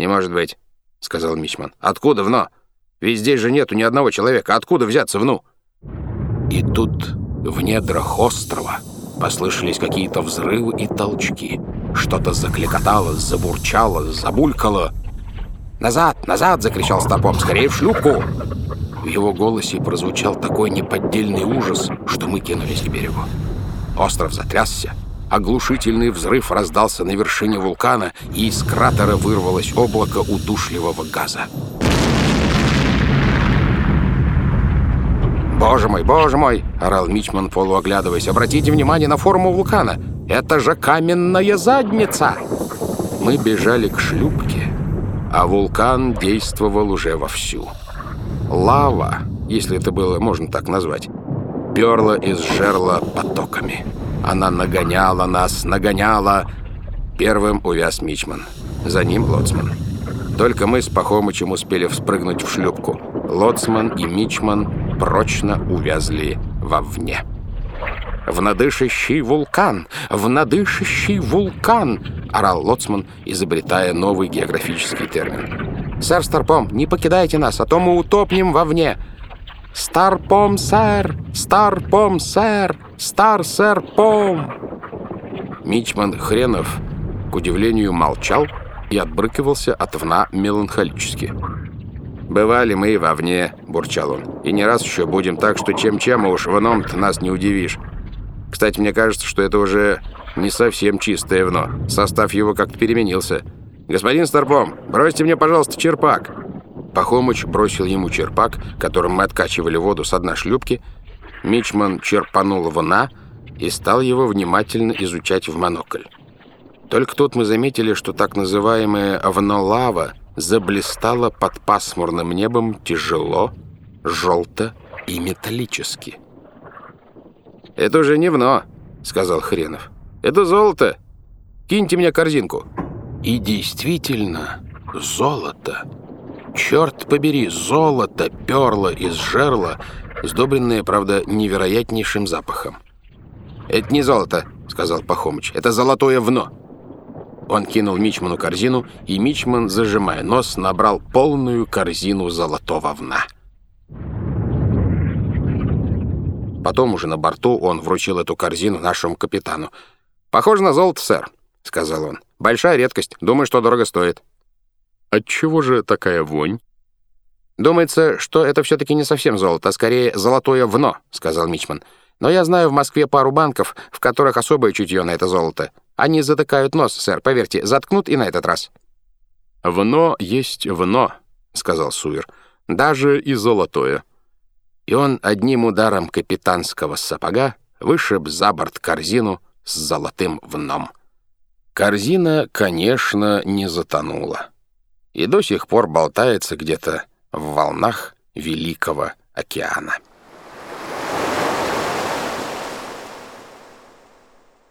«Не может быть», — сказал Мичман. «Откуда вно? Ведь здесь же нету ни одного человека. Откуда взяться вну?» И тут в недрах острова послышались какие-то взрывы и толчки. Что-то закликотало, забурчало, забулькало. «Назад! Назад!» — закричал Старпом. «Скорее в шлюпку!» В его голосе прозвучал такой неподдельный ужас, что мы кинулись к берегу. Остров затрясся, оглушительный взрыв раздался на вершине вулкана, и из кратера вырвалось облако удушливого газа. «Боже мой, боже мой!» — орал Мичман, полуоглядываясь. «Обратите внимание на форму вулкана! Это же каменная задница!» Мы бежали к шлюпке, а вулкан действовал уже вовсю. Лава, если это было можно так назвать, перла из жерла потоками. Она нагоняла нас, нагоняла. Первым увяз Мичман. За ним Лоцман. Только мы с Пахомычем успели вспрыгнуть в шлюпку. Лоцман и Мичман прочно увязли вовне. «В надышащий вулкан! В надышащий вулкан!» — орал Лоцман, изобретая новый географический термин. «Сэр Старпом, не покидайте нас, а то мы утопнем вовне!» «Старпом, сэр! Старпом, сэр! Стар, сэр, пом!» Мичман Хренов, к удивлению, молчал и отбрыкивался от вна меланхолически. «Бывали мы и вовне», — бурчал он. «И не раз еще будем так, что чем-чем, а уж вном-то нас не удивишь. Кстати, мне кажется, что это уже не совсем чистое вно. Состав его как-то переменился. Господин Старпом, бросьте мне, пожалуйста, черпак». Пахомыч бросил ему черпак, которым мы откачивали воду с одной шлюпки. Мичман черпанул вна и стал его внимательно изучать в монокль. Только тут мы заметили, что так называемая вно-лава заблистала под пасмурным небом тяжело, желто и металлически. «Это уже не вно», — сказал Хренов. «Это золото. Киньте мне корзинку». И действительно, золото. Черт побери, золото перло из жерла, сдобренное, правда, невероятнейшим запахом. «Это не золото», — сказал Пахомыч. «Это золотое вно». Он кинул Мичману корзину, и Мичман, зажимая нос, набрал полную корзину золотого вна. Потом уже на борту он вручил эту корзину нашему капитану. «Похоже на золото, сэр», — сказал он. «Большая редкость. Думаю, что дорого стоит». «Отчего же такая вонь?» «Думается, что это все-таки не совсем золото, а скорее золотое вно», — сказал Мичман. «Но я знаю в Москве пару банков, в которых особое чутье на это золото. Они затыкают нос, сэр, поверьте, заткнут и на этот раз». «Вно есть вно», — сказал Суир. «Даже и золотое» и он одним ударом капитанского сапога вышиб за борт корзину с золотым вном. Корзина, конечно, не затонула и до сих пор болтается где-то в волнах Великого океана.